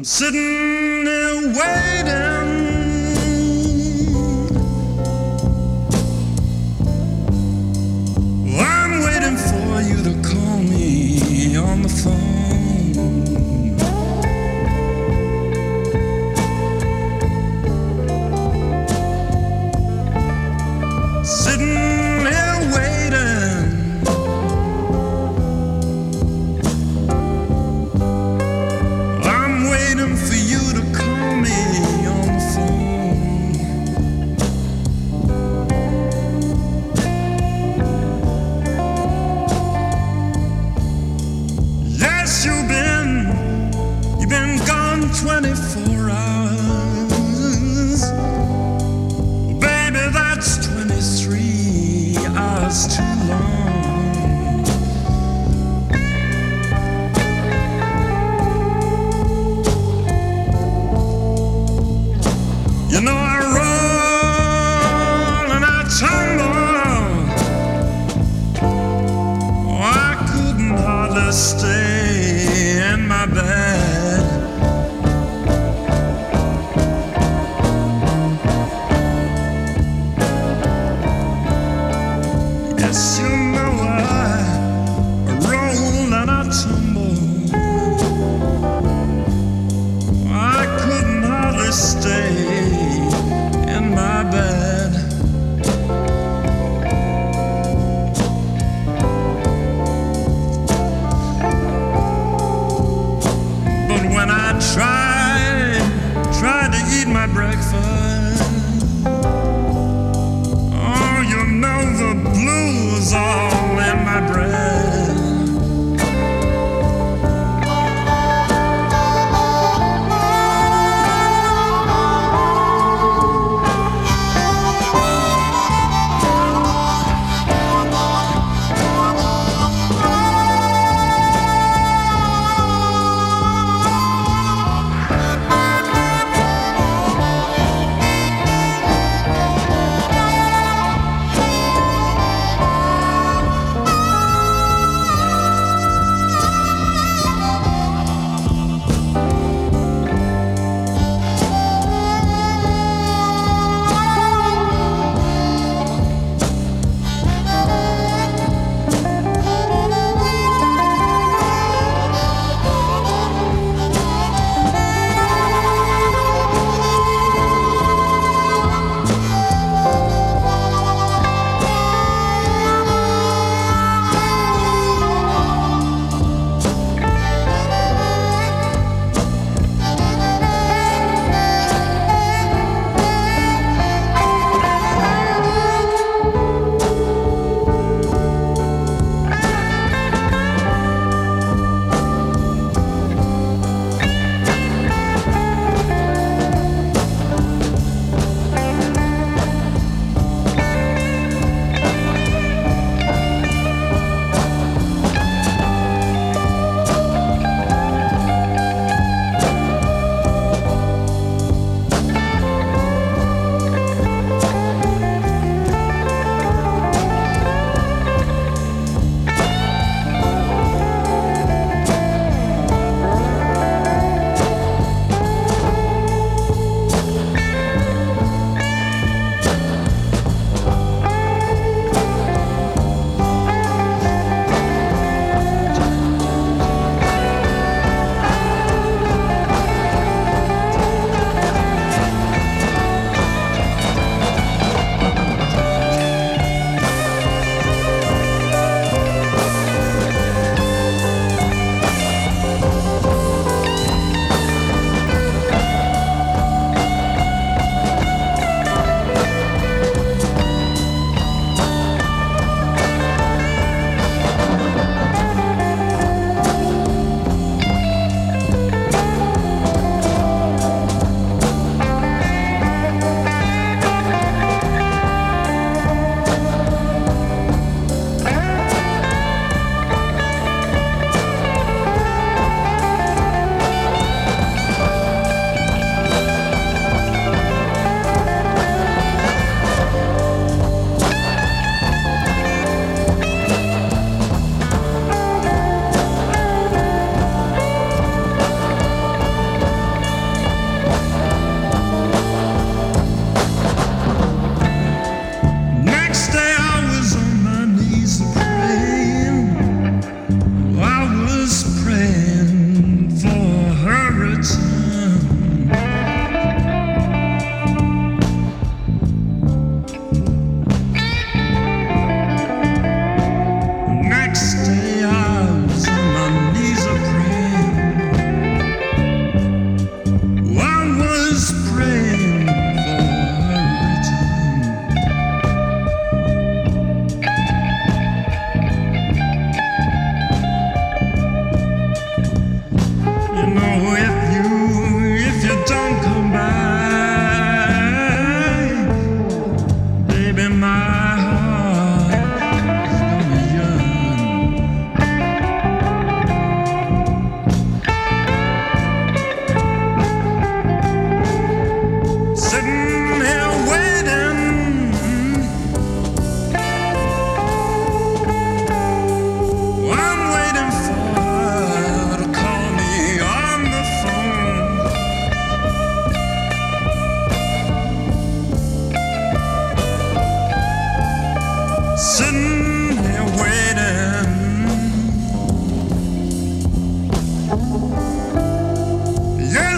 I'm sitting there waiting. I'm waiting for you to call me on the phone. breakfast. Oh, you know the blues are.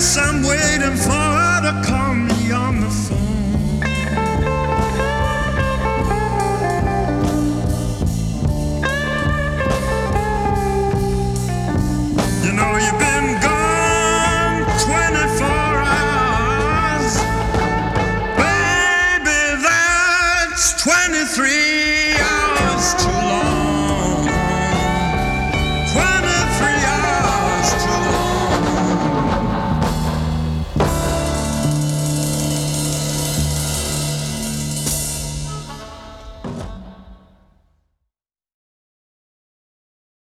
guess I'm waiting for her to come.